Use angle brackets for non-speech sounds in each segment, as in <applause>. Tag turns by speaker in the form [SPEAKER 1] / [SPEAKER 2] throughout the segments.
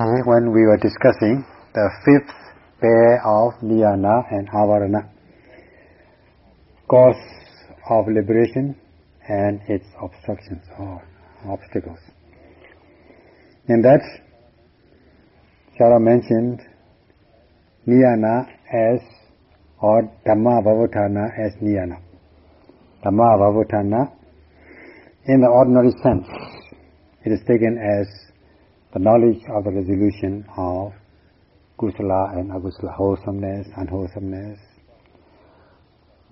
[SPEAKER 1] when we were discussing the fifth pair of niyana and avarana, cause of liberation and its obstructions or obstacles. In that, Shara mentioned niyana as or Dhamma Vavutana as niyana. Dhamma Vavutana, in the ordinary sense, it is taken as the knowledge of the resolution of kusala and akusala, wholesomeness, unwholesomeness,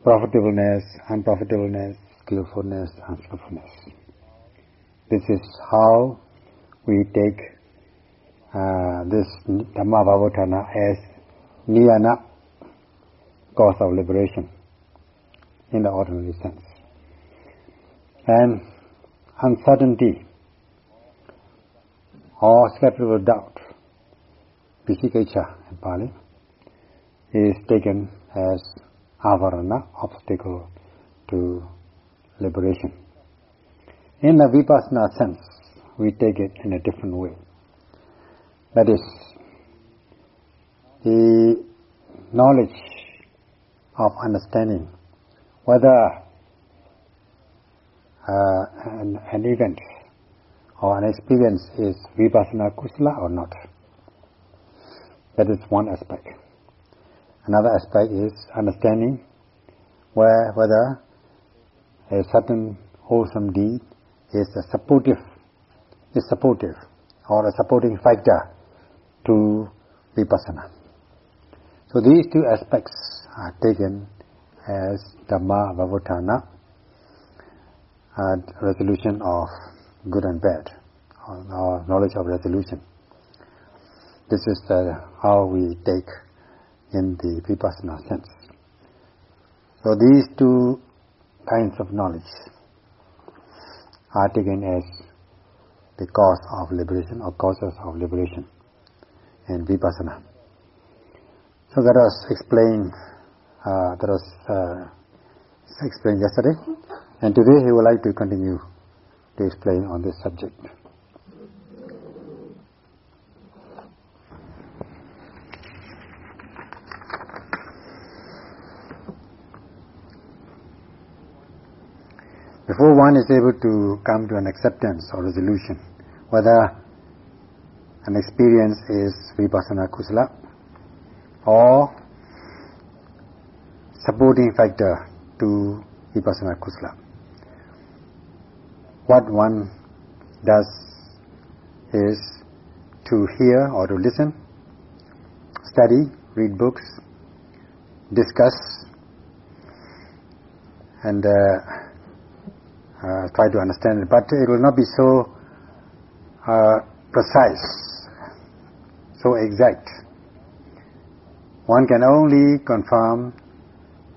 [SPEAKER 1] profitableness, unprofitableness, skillfulness, unskillfulness. This is how we take uh, this Dhamma Vavutana as niyana, cause of liberation, in the ordinary sense. And uncertainty or skeptical doubt, Vicikiccha in Pali, is taken as avarana, obstacle to liberation. In the vipassana sense, we take it in a different way. That is, the knowledge of understanding whether uh, an, an event or an experience is vipassana kusala or not. That is one aspect. Another aspect is understanding where whether a certain wholesome deed is a supportive, is supportive or a supporting factor to vipassana. So these two aspects are taken as Dhamma Vavutana, uh, resolution of good and bad, our knowledge of resolution. This is the, how we take in the vipassana sense. So these two kinds of knowledge are taken as the cause of liberation or causes of liberation in vipassana. So that was explained, uh, that was uh, explained yesterday, and today he would like to continue to explain on this subject. Before one is able to come to an acceptance or resolution, whether an experience is vipassana kusala or supporting factor to vipassana kusala. What one does is to hear or to listen, study, read books, discuss, and uh, uh, try to understand it. But it will not be so uh, precise, so exact. One can only confirm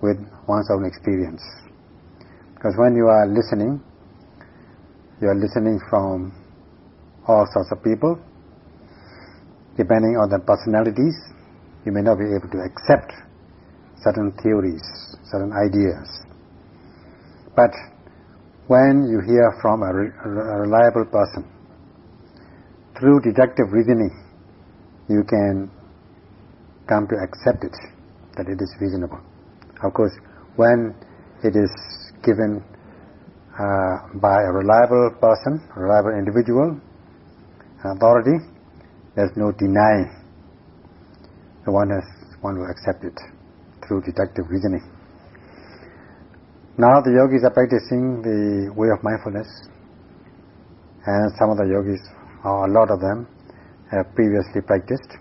[SPEAKER 1] with one's own experience. Because when you are listening, you are listening from all sorts of people. Depending on their personalities, you may not be able to accept certain theories, certain ideas. But when you hear from a, re- a reliable person, through deductive reasoning, you can come to accept it, that it is reasonable. Of course, when it is given uh, by a reliable person, reliable individual, an authority, there's no denying. The one has one will accept it through deductive reasoning. Now the yogis are practicing the way of mindfulness, and some of the yogis, or a lot of them, have previously practiced.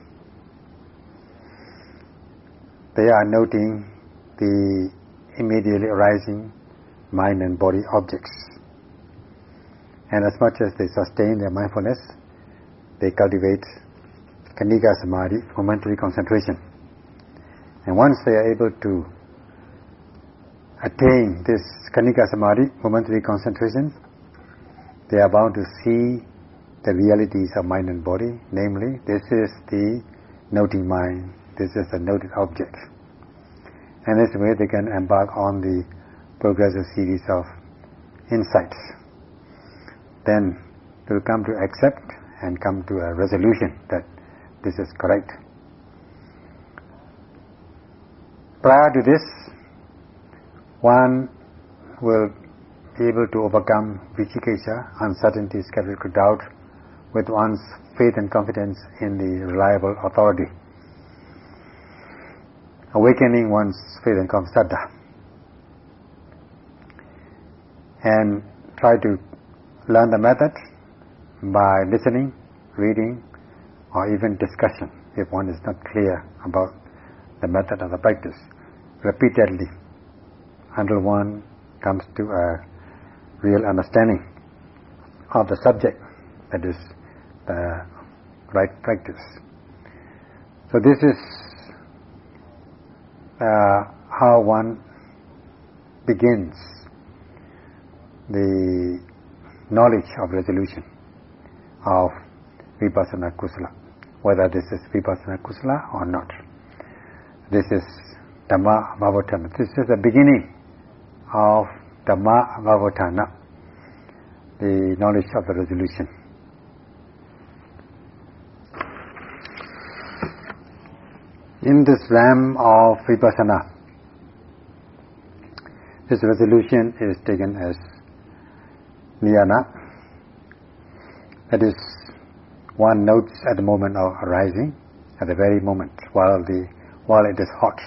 [SPEAKER 1] They are noting the immediately arising mind and body objects. And as much as they sustain their mindfulness, they cultivate Khanika Samadhi, momentary concentration. And once they are able to attain this Khanika Samadhi, momentary concentration, they are bound to see the realities of mind and body, namely, this is the noting mind, this is the noted object. And this way they can embark on the progressive series of insights. Then they will come to accept and come to a resolution that this is correct. Prior to this, one will be able to overcome vicikiccha, uncertainty, skeptical doubt, with one's faith and confidence in the reliable authority. Awakening one's faith and confidence, and try to learn the method by listening, reading, or even discussion if one is not clear about the method of the practice repeatedly until one comes to a real understanding of the subject that is the right practice. So this is uh, how one begins the knowledge of resolution of vipassana kusala, whether this is vipassana kusala or not. This is Dhamma Vavotana. This is the beginning of Dhamma Vavotana, the knowledge of the resolution. In this realm of vipassana, this resolution is taken as niyana, that is, one notes at the moment of arising, at the very moment, while the while it is hot,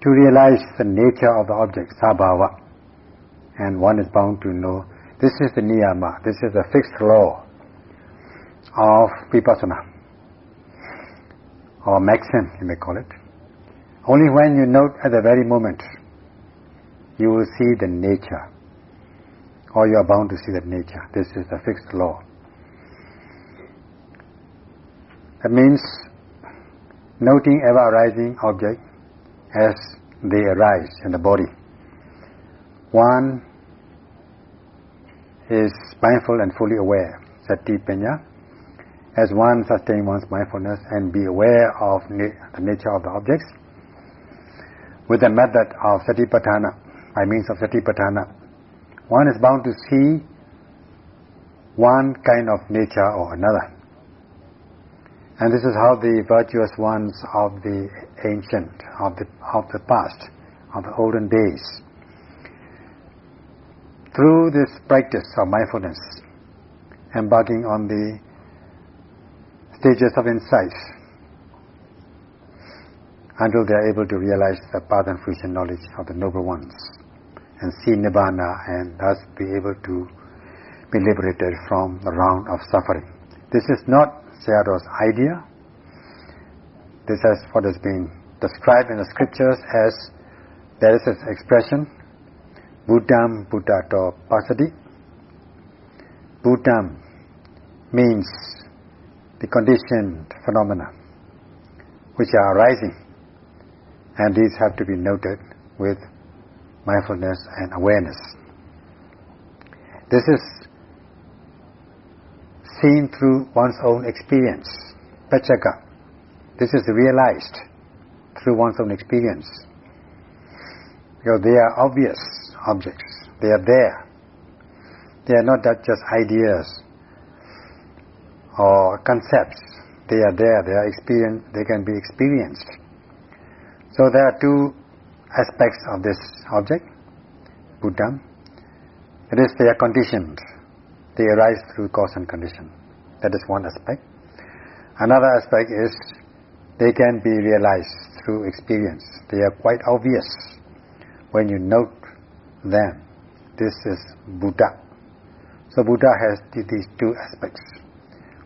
[SPEAKER 1] to realize the nature of the object, sabhava, and one is bound to know this is the niyama, this is the fixed law of vipassana, or maxim, you may call it. Only when you note at the very moment, you will see the nature, or you are bound to see that nature. This is the fixed law. That means noting ever arising object as they arise in the body. One is mindful and fully aware, sati as one sustain one's mindfulness and be aware of na the nature of the objects. With the method of satipatthana, by means of satipatthana, one is bound to see one kind of nature or another. And this is how the virtuous ones of the ancient, of the, of the past, of the olden days, through this practice of mindfulness, embarking on the stages of insight, until they are able to realize the path and fruition knowledge of the noble ones, and see Nibbana, and thus be able to be liberated from the round of suffering. This is not Sayadaw's idea. This is what has been described in the scriptures as there is this expression, Bhutam Bhutato Passati. Bhutam means the conditioned phenomena which are arising and these have to be noted with mindfulness and awareness. This is seen through one's own experience. Paccakkha. This is realized through one's own experience. Because they are obvious objects. They are there. They are not just ideas or concepts. They are there. They are experience. They can be experienced. So there are two aspects of this object, Bhuta. It is they are conditioned they arise through cause and condition. That is one aspect. Another aspect is they can be realized through experience. They are quite obvious when you note them. This is Bhuta. So Bhuta has these two aspects.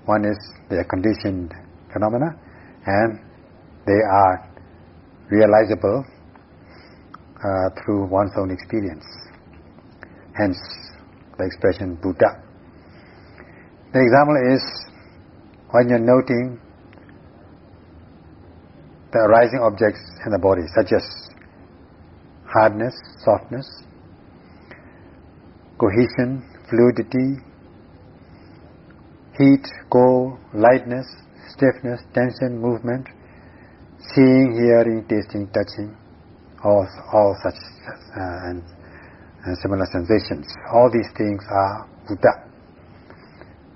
[SPEAKER 1] One is they are conditioned phenomena and they are realizable uh, through one's own experience. Hence the expression Bhuta. The example is when you're noting the arising objects in the body, such as hardness, softness, cohesion, fluidity, heat, cold, lightness, stiffness, tension, movement, seeing, hearing, tasting, touching, all, all such uh, and, and similar sensations. All these things are Bhuta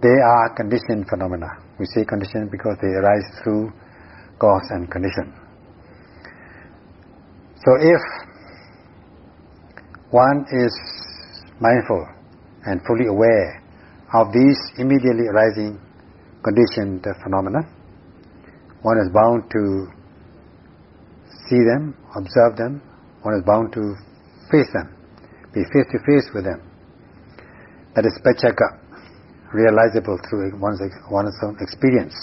[SPEAKER 1] they are conditioned phenomena. We say conditioned because they arise through cause and condition. So if one is mindful and fully aware of these immediately arising conditioned phenomena, one is bound to see them, observe them, one is bound to face them, be face to face with them. That is paccakkha, realizable through one's, one's own experience.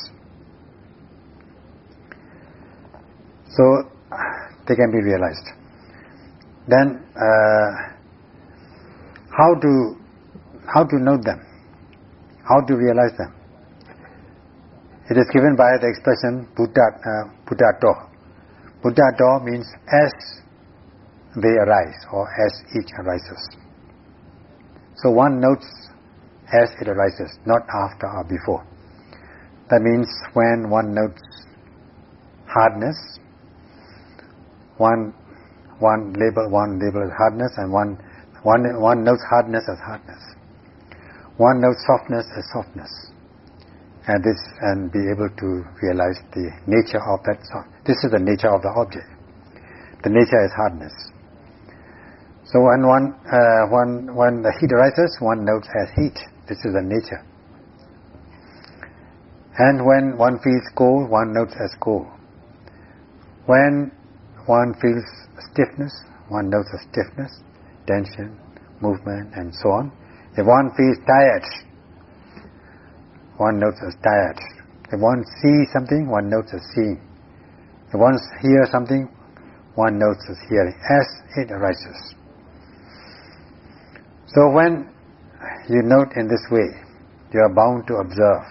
[SPEAKER 1] So they can be realized. Then uh, how to how to note them? How to realize them? It is given by the expression Bhuta uh, Bhuta Bhutato means as they arise or as each arises. So one notes as it arises, not after or before. That means when one notes hardness, one one label one label as hardness and one one one notes hardness as hardness. One notes softness as softness. And this and be able to realize the nature of that soft. This is the nature of the object. The nature is hardness. So when one uh, when when the heat arises, one notes as heat. This is the nature. And when one feels cold, one notes as cold. When one feels stiffness, one notes as stiffness, tension, movement, and so on. If one feels tired, one notes as tired. If one sees something, one notes as seeing. If one hears something, one notes as hearing, as it arises. So when you note in this way, you are bound to observe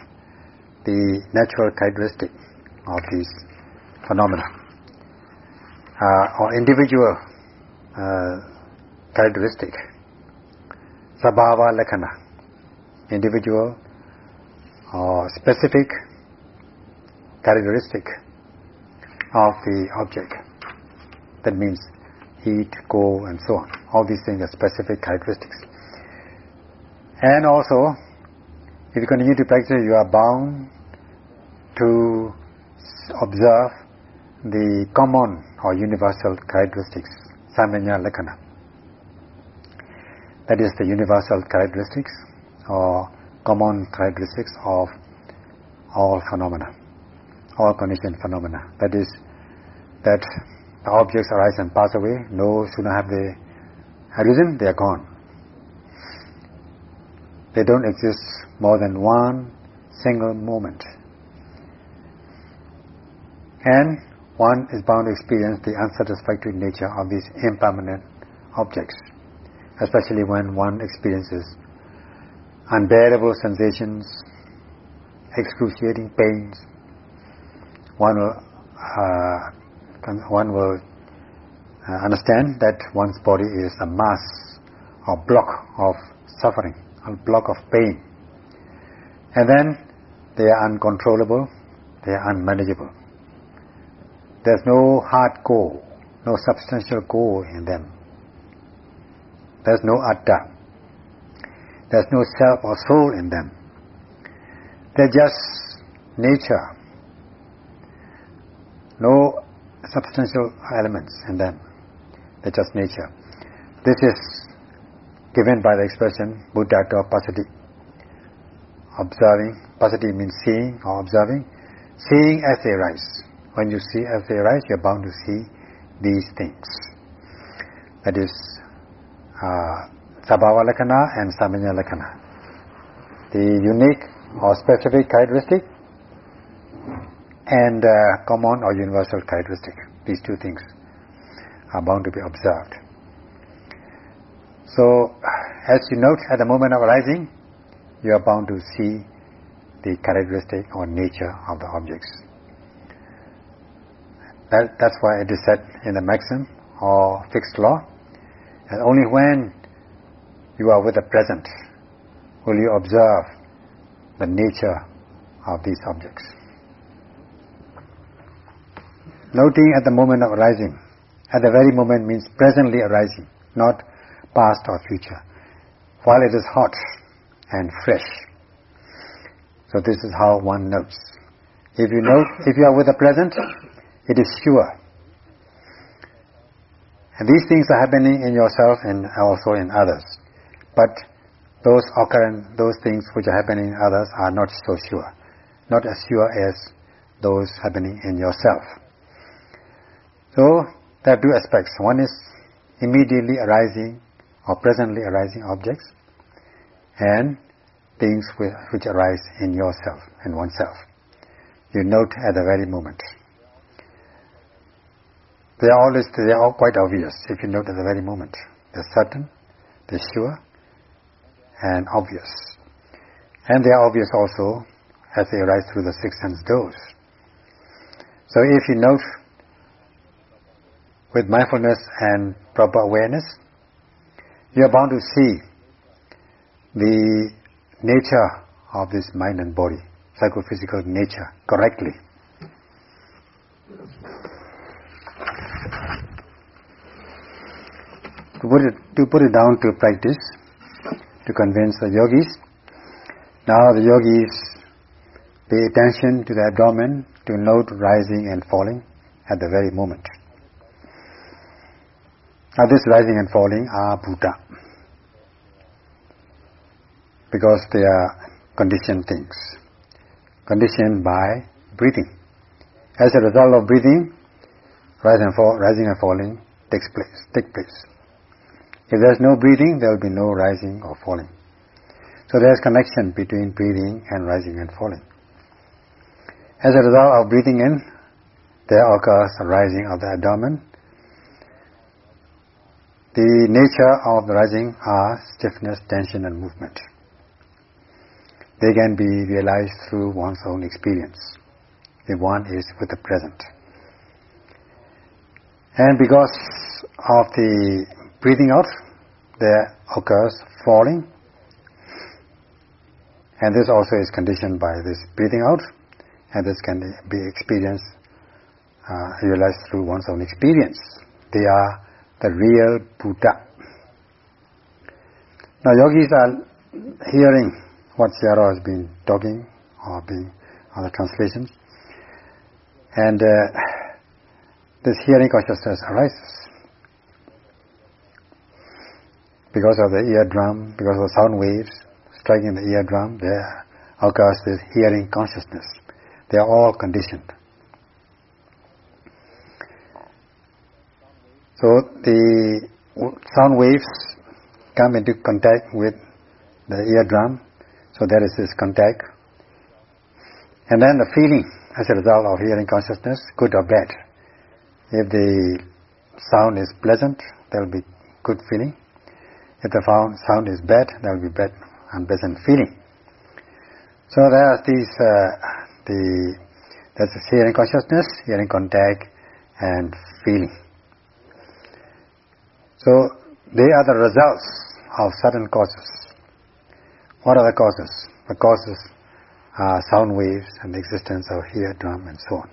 [SPEAKER 1] the natural characteristic of these phenomena, uh, or individual uh, characteristic, sabhava lakkhana, individual or specific characteristic of the object. That means heat, cold, and so on. All these things are specific characteristics. And also, if you continue to practice, you are bound to observe the common or universal characteristics, samanya lakkhana. That is the universal characteristics or common characteristics of all phenomena, all conditioned phenomena. That is, that the objects arise and pass away, no sooner have they arisen, they are gone. They don't exist more than one single moment. And one is bound to experience the unsatisfactory nature of these impermanent objects, especially when one experiences unbearable sensations, excruciating pains. One will, uh, one will uh, understand that one's body is a mass or block of suffering, a block of pain. And then they are uncontrollable, they are unmanageable. There's no hard core, no substantial core in them. There's no atta. There's no self or soul in them. They're just nature. No substantial elements in them. They're just nature. This is given by the expression Buddha to pasati. Observing, pasati means seeing or observing. Seeing as they arise. When you see as they arise, you're bound to see these things. That is uh, Sabhava Lakkhana and Samanya Lakkhana. The unique or specific characteristic and uh, common or universal characteristic. These two things are bound to be observed. So, as you note at the moment of arising, you are bound to see the characteristic or nature of the objects. That, that's why it is said in the maxim or fixed law, and only when you are with the present, will you observe the nature of these objects. Noting at the moment of arising, at the very moment means presently arising, not past or future, while it is hot and fresh. So this is how one knows. If you know, if you are with the present, it is sure. And these things are happening in yourself and also in others. But those occurrence, those things which are happening in others are not so sure. Not as sure as those happening in yourself. So, there are two aspects. One is immediately arising or presently arising objects and things which arise in yourself and oneself. You note at the very moment. They are always, they are all quite obvious if you note at the very moment. They're certain, they're sure, and obvious. And they are obvious also as they arise through the six sense doors. So if you note with mindfulness and proper awareness, you are bound to see the nature of this mind and body, psychophysical nature, correctly. To put it, to put it down to practice, to convince the yogis, now the yogis pay attention to the abdomen to note rising and falling at the very moment. Now this rising and falling are Bhuta. Because they are conditioned things. Conditioned by breathing. As a result of breathing, rise and fall, rising and falling takes place, take place. If there is no breathing, there will be no rising or falling. So there is connection between breathing and rising and falling. As a result of breathing in, there occurs a rising of the abdomen the nature of the rising are stiffness, tension and movement. They can be realized through one's own experience, if one is with the present. And because of the breathing out, there occurs falling. And this also is conditioned by this breathing out, and this can be experienced, uh, realized through one's own experience. They are the real Bhuta. Now yogis are hearing what Sayadaw has been talking or being other translations and uh, this hearing consciousness arises because of the eardrum, because of the sound waves striking the eardrum, there occurs this hearing consciousness. They are all conditioned. So the sound waves come into contact with the eardrum, so there is this contact. And then the feeling as a result of hearing consciousness, good or bad. If the sound is pleasant, there will be good feeling. If the sound is bad, there will be bad, unpleasant feeling. So there are these, uh, the, there's hearing consciousness, hearing contact, and feeling. So they are the results of certain causes. What are the causes? The causes are sound waves and the existence of ear drum and so on.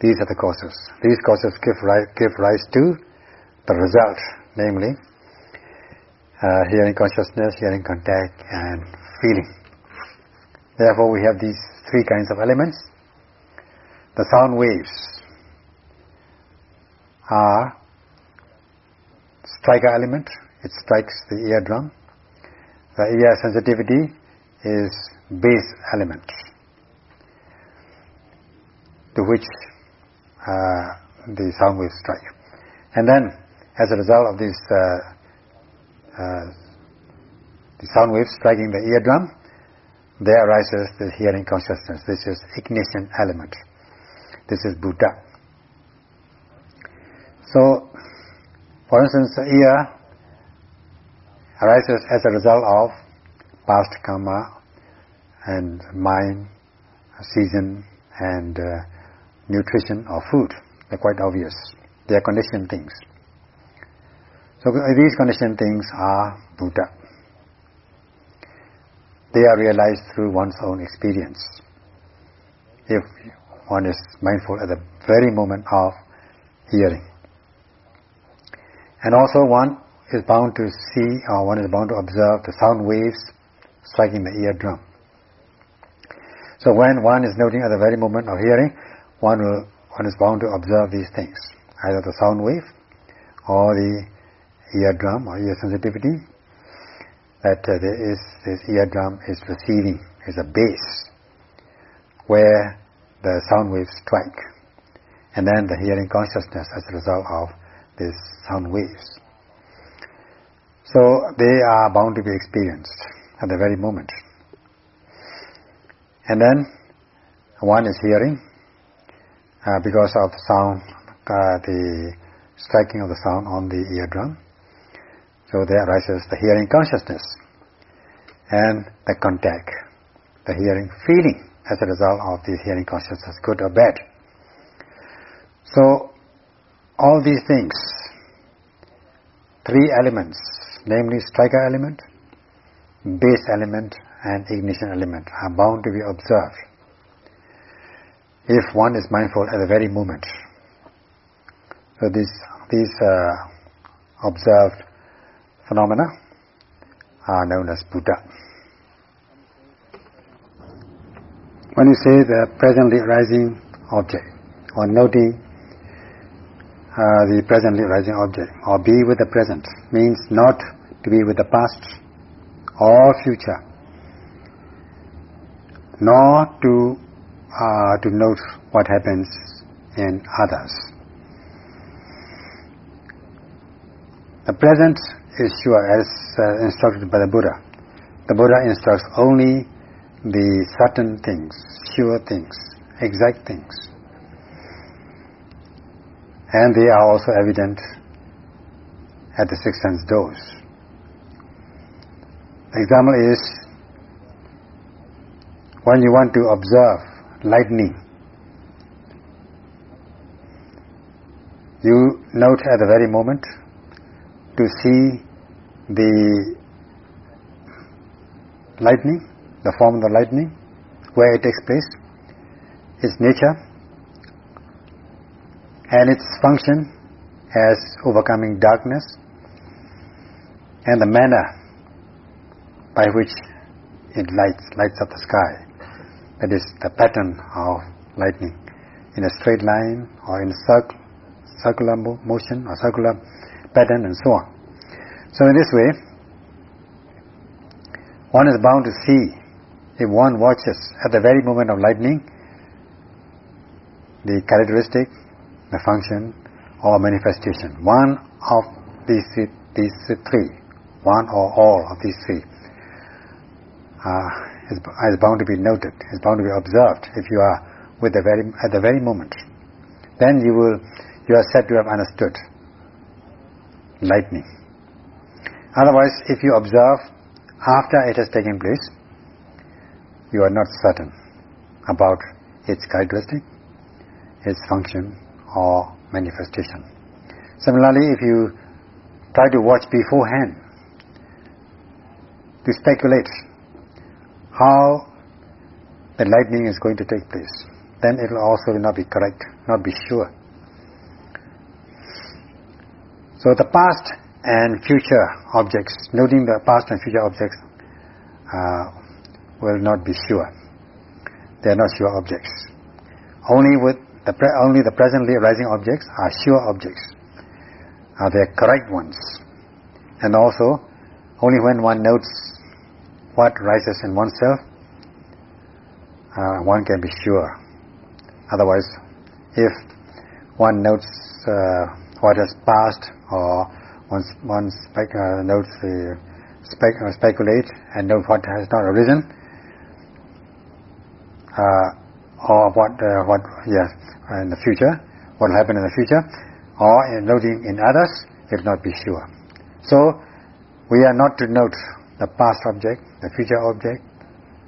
[SPEAKER 1] These are the causes. These causes give rise, give rise to the result, namely uh, hearing consciousness, hearing contact, and feeling. Therefore, we have these three kinds of elements. The sound waves are striker element. It strikes the eardrum. The ear sensitivity is base element to which uh, the sound waves strike. And then, as a result of this, uh, the sound waves striking the eardrum, there arises the hearing consciousness. This is ignition element. This is Bhuta. So, for instance, the ear arises as a result of past karma and mind, season and uh, nutrition or food. They're quite obvious. They are conditioned things. So these conditioned things are Bhuta. They are realized through one's own experience. If one is mindful at the very moment of hearing. And also one is bound to see or one is bound to observe the sound waves striking the eardrum. So when one is noting at the very moment of hearing, one will one is bound to observe these things, either the sound wave or the eardrum or ear sensitivity. That uh, there is this eardrum is receiving, is a base where the sound waves strike, and then the hearing consciousness as a result of these sound waves. So they are bound to be experienced at the very moment. And then one is hearing uh, because of the sound, uh, the striking of the sound on the eardrum. So there arises the hearing consciousness and the contact, the hearing feeling as a result of the hearing consciousness, good or bad. So all these things, three elements, namely striker element, base element and ignition element are bound to be observed if one is mindful at the very moment. So these, these uh, observed phenomena are known as Bhuta. When you say the presently arising object, or noting uh, the presently arising object, or be with the present, means not to be with the past or future, nor to uh, to note what happens in others. The present is sure as uh, instructed by the Buddha. The Buddha instructs only the certain things, sure things, exact things. And they are also evident at the six sense doors. The example is when you want to observe lightning, you note at the very moment to see the lightning, the form of the lightning, where it takes place, its nature, and its function as overcoming darkness, and the manner by which it lights, lights up the sky. That is the pattern of lightning in a straight line or in a circle, circular motion or circular pattern and so on. So in this way, one is bound to see if one watches at the very moment of lightning the characteristic, the function or manifestation. One of these, these three, one or all of these three uh, is, is bound to be noted, is bound to be observed if you are with the very, at the very moment. Then you will, you are said to have understood lightning. Otherwise, if you observe after it has taken place, you are not certain about its characteristic, its function or manifestation. Similarly, if you try to watch beforehand, to speculate how the lightning is going to take place, then it will also not be correct, not be sure. So the past and future objects, noting the past and future objects uh, will not be sure. They are not sure objects. Only with the only the presently arising objects are sure objects. Are they correct ones? And also, only when one notes what rises in oneself, uh, one can be sure. Otherwise, if one notes uh, what has passed or one, one spec, uh, notes the spec, uh, speculate and note what has not arisen uh, or what uh, what yes in the future what will happen in the future or in noting in others if not be sure. So we are not to note the past object the future object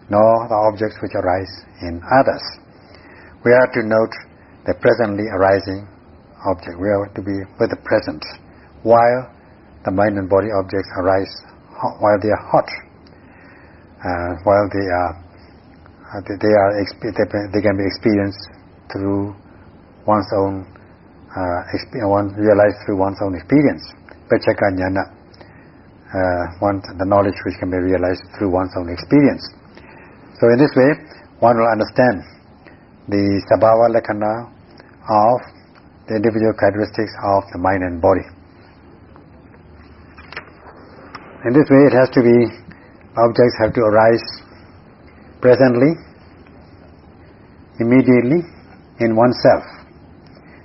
[SPEAKER 1] nor the objects which arise in others. We are to note the presently arising object. We are to be with the present while the mind and body objects arise, while they are hot, uh, while they are uh, they, are they can be experienced through one's own uh, one realized through one's own experience. Uh, one the knowledge which can be realized through one's own experience. So in this way, one will understand the sabhava lakkhana of the individual characteristics of the mind and body. In this way, it has to be, objects have to arise presently, immediately, in oneself.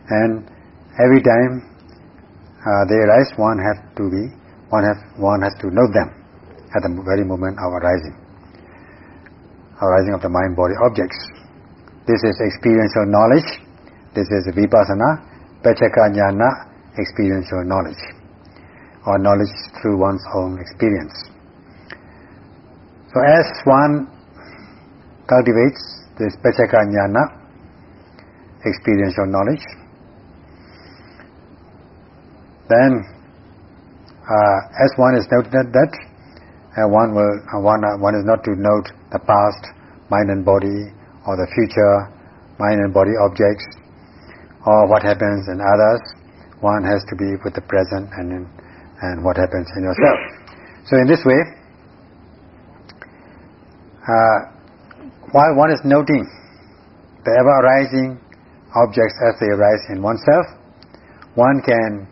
[SPEAKER 1] And every time uh, they arise, one has to be, one has, one has to know them at the very moment of arising. Arising of the mind-body objects. This is experiential knowledge. This is vipassana, paccakkha jnana, experiential knowledge. Or knowledge through one's own experience. So as one cultivates this paccakkha jnana, experiential knowledge, then uh, as one is noted that uh, one will uh, one uh, one is not to note the past mind and body or the future mind and body objects or what happens in others one has to be with the present and in, and what happens in yourself. So in this way uh, while one is noting the ever arising objects as they arise in oneself one can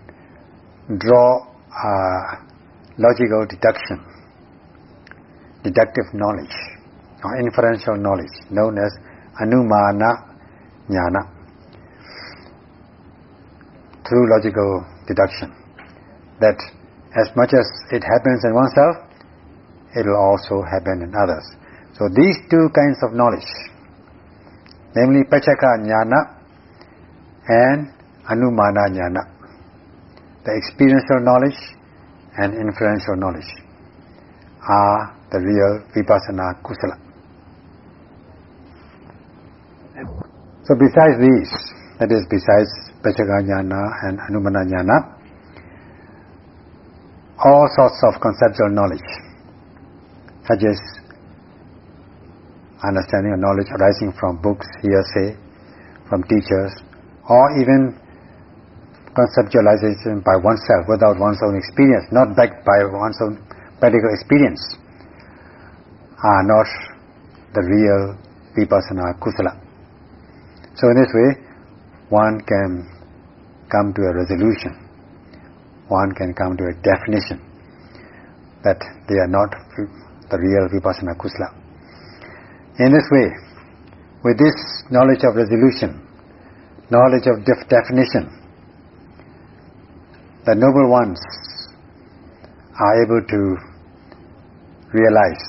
[SPEAKER 1] draw logical deduction deductive knowledge or inferential knowledge known as anumana jnana through logical deduction that as much as it happens in oneself it will also happen in others so these two kinds of knowledge namely paccakkha jnana and anumana jnana the experiential knowledge and inferential knowledge are the real vipassana kusala. So besides these, that is besides Pachaganyana and Anumananyana, all sorts of conceptual knowledge, such as understanding of knowledge arising from books, hearsay, from teachers, or even conceptualization by oneself without one's own experience, not backed by one's own practical experience, are not the real vipassana kusala. So in this way, one can come to a resolution, one can come to a definition that they are not the real vipassana kusala. In this way, with this knowledge of resolution, knowledge of def definition, the noble ones are able to realize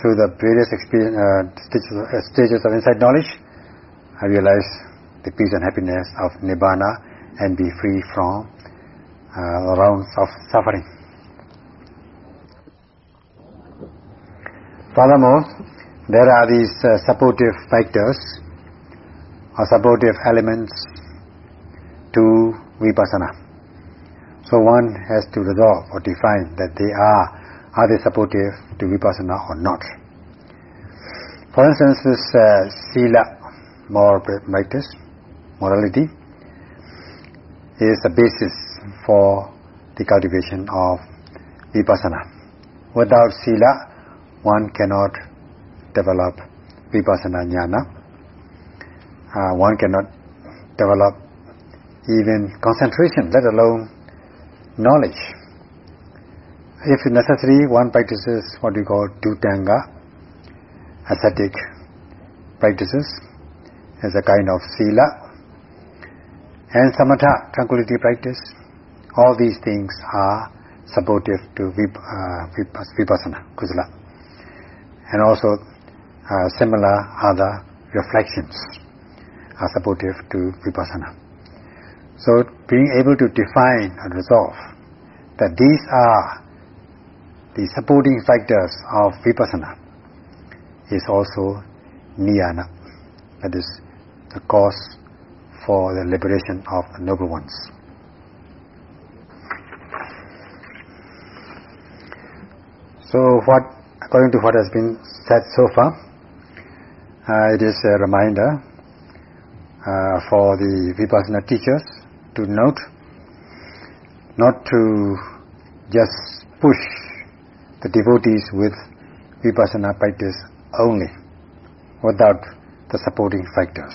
[SPEAKER 1] through the various uh, stages, uh, stages of insight knowledge, I realize the peace and happiness of Nibbana and be free from rounds of suffering. Furthermore, there are these uh, supportive factors or supportive elements to vipassana. So one has to resolve or define that they are, are they supportive to vipassana or not. For instance, this uh, sila, moral practice, morality, is the basis for the cultivation of vipassana. Without sila, one cannot develop vipassana jnana. Uh, one cannot develop even concentration, let alone knowledge. If necessary, one practices what we call dhutanga, ascetic practices, as a kind of sila, and samatha, tranquility practice. All these things are supportive to vip, uh, vipassana, kusala. And also uh, similar other reflections are supportive to vipassana. So being able to define and resolve that these are the supporting factors of vipassana is also niyana, that is the cause for the liberation of the noble ones. So what, according to what has been said so far, uh, it is a reminder uh, for the vipassana teachers to note, not to just push the devotees with vipassana practice only, without the supporting factors.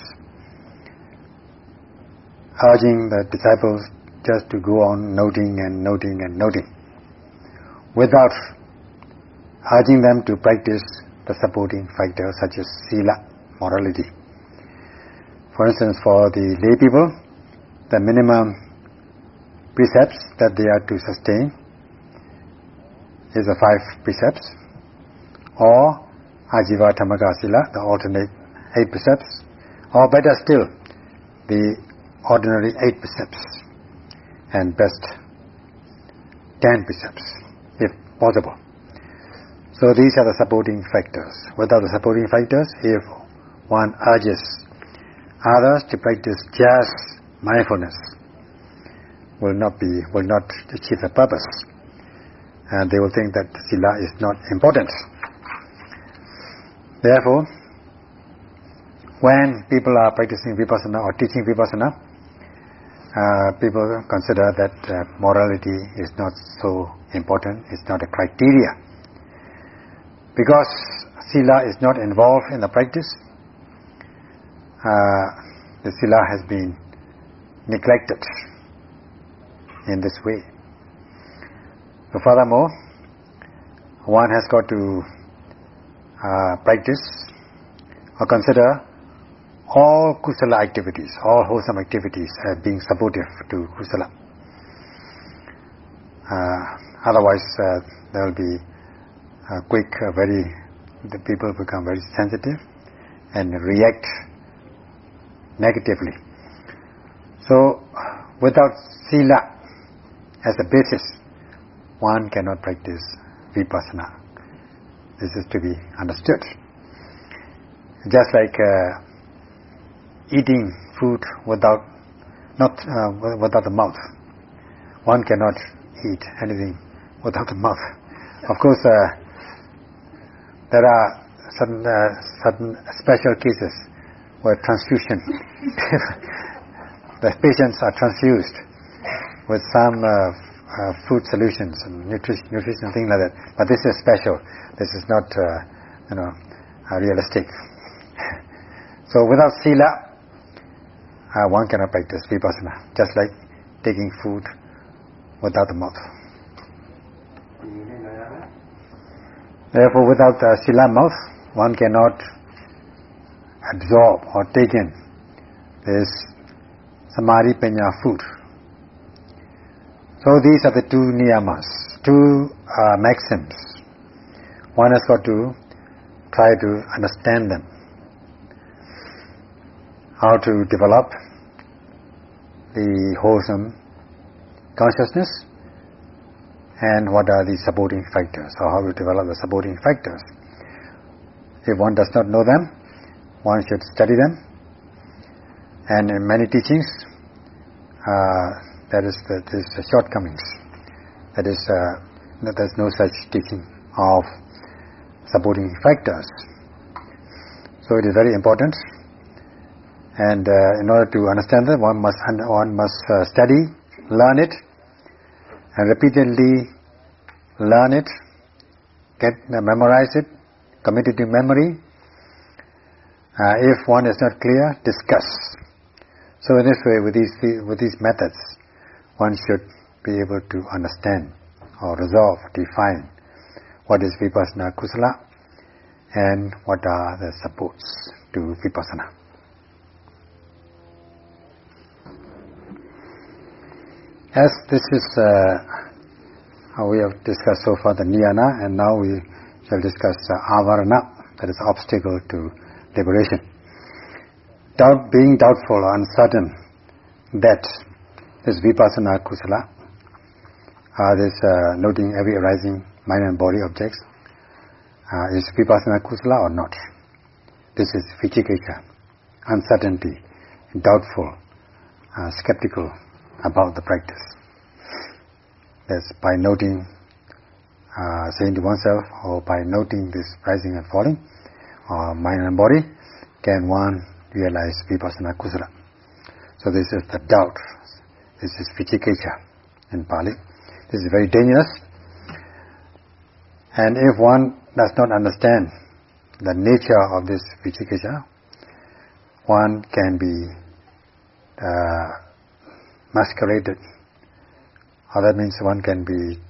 [SPEAKER 1] Urging the disciples just to go on noting and noting and noting without urging them to practice the supporting factors such as sila, morality. For instance, for the lay people, the minimum precepts that they are to sustain is the five precepts, or Ajivatthamaka Sila, the alternate eight precepts, or better still, the ordinary eight precepts, and best ten precepts, if possible. So these are the supporting factors. Without the supporting factors, if one urges others to practice just mindfulness, will not be will not achieve the purpose, and they will think that sila is not important. Therefore, when people are practicing vipassana or teaching vipassana, uh, people consider that uh, morality is not so important, it's not a criteria. Because sila is not involved in the practice, uh, the sila has been neglected in this way. So furthermore, one has got to uh, practice or consider all kusala activities, all wholesome activities as being supportive to kusala. Uh, otherwise, uh, there will be a quick, very, the people become very sensitive and react negatively. So, without sila as a basis, one cannot practice vipassana. This is to be understood. Just like uh, eating food without not uh, without the mouth, one cannot eat anything without the mouth. Of course, uh, there are certain uh, certain special cases where transfusion, <laughs> the patients are transfused with some uh, uh, food solutions and nutrition, nutrition like that. But this is special. This is not, uh, you know, realistic. <laughs> so without sila, uh, one cannot practice vipassana, just like taking food without the mouth. Therefore, without the sila mouth, one cannot absorb or take in this samadhi panya food. So these are the two niyamas, two uh, maxims one has got to try to understand them. How to develop the wholesome consciousness and what are the supporting factors or how to develop the supporting factors. If one does not know them, one should study them. And in many teachings, uh, there is the, shortcomings. That is, uh, there is no such teaching of supporting factors. So it is very important. And uh, in order to understand it, one must one must uh, study, learn it, and repeatedly learn it, get uh, memorize it, commit it to memory. Uh, if one is not clear, discuss. So in this way, with these with these methods, one should be able to understand or resolve, define what is vipassana kusala and what are the supports to vipassana. As this is uh, how we have discussed so far the niyana and now we shall discuss uh, avarana, that is obstacle to liberation. Doubt, being doubtful uncertain that this vipassana kusala, uh, this uh, noting every arising mind and body objects, uh, is vipassana kusala or not? This is vicikiccha, uncertainty, doubtful, uh, skeptical about the practice. That's by noting, uh, saying to oneself, or by noting this rising and falling, or mind and body, can one realize vipassana kusala. So this is the doubt. This is vicikiccha in Pali. This is very dangerous and if one does not understand the nature of this vicikiccha, one can be uh, masqueraded, that means one can be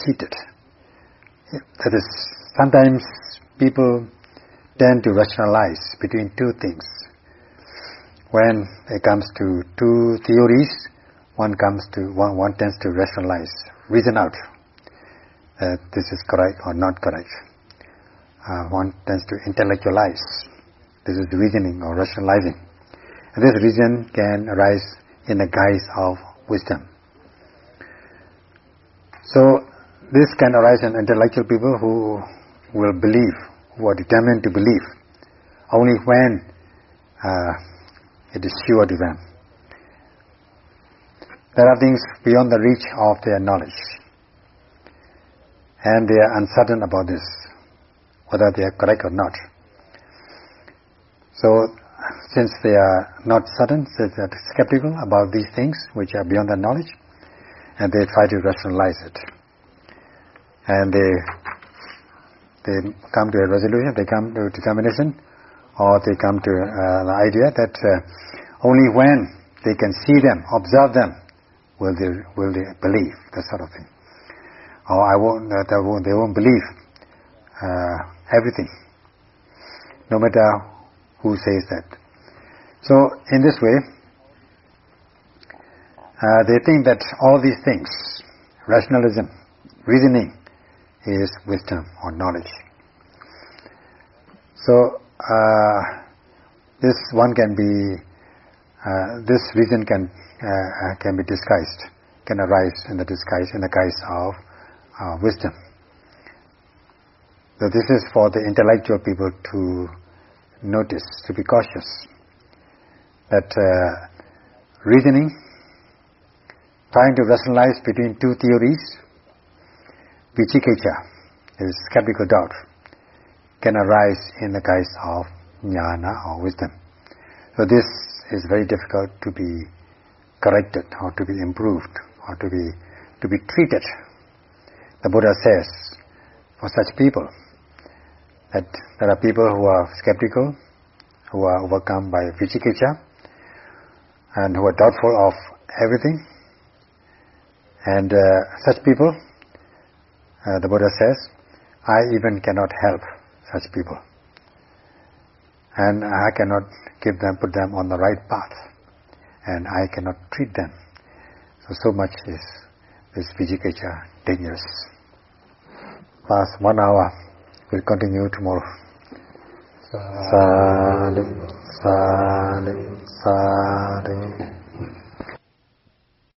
[SPEAKER 1] cheated. That is, sometimes people tend to rationalize between two things. When it comes to two theories, one comes to one, one tends to rationalize, reason out that this is correct or not correct. Uh, one tends to intellectualize. This is reasoning or rationalizing. And this reason can arise in the guise of wisdom. So this can arise in intellectual people who will believe, who are determined to believe, only when uh, it is sure to them. There are things beyond the reach of their knowledge. And they are uncertain about this, whether they are correct or not. So, since they are not certain, since they are skeptical about these things which are beyond their knowledge, and they try to rationalize it. And they they come to a resolution, they come to a determination, or they come to uh, the idea that uh, only when they can see them, observe them, will they will they believe that sort of thing. Or I won't, uh, they won't, they won't believe uh, everything, no matter who says that. So in this way, uh, they think that all these things, rationalism, reasoning, is wisdom or knowledge. So uh, this one can be, uh, this reason can uh, uh, can be disguised, can arise in the disguise in the guise of uh, wisdom. So this is for the intellectual people to notice, to be cautious that uh, reasoning, trying to rationalize between two theories, vicikiccha, is skeptical doubt, can arise in the guise of jnana or wisdom. So this is very difficult to be corrected or to be improved or to be to be treated. The Buddha says for such people that there are people who are skeptical, who are overcome by vicikiccha, and who are doubtful of everything. And uh, such people, uh, the Buddha says, I even cannot help such people. And I cannot give them, put them on the right path. And I cannot treat them. So, so much is this vicikiccha dangerous. Past one hour. We'll continue tomorrow. Sadhu, sadhu, sadhu.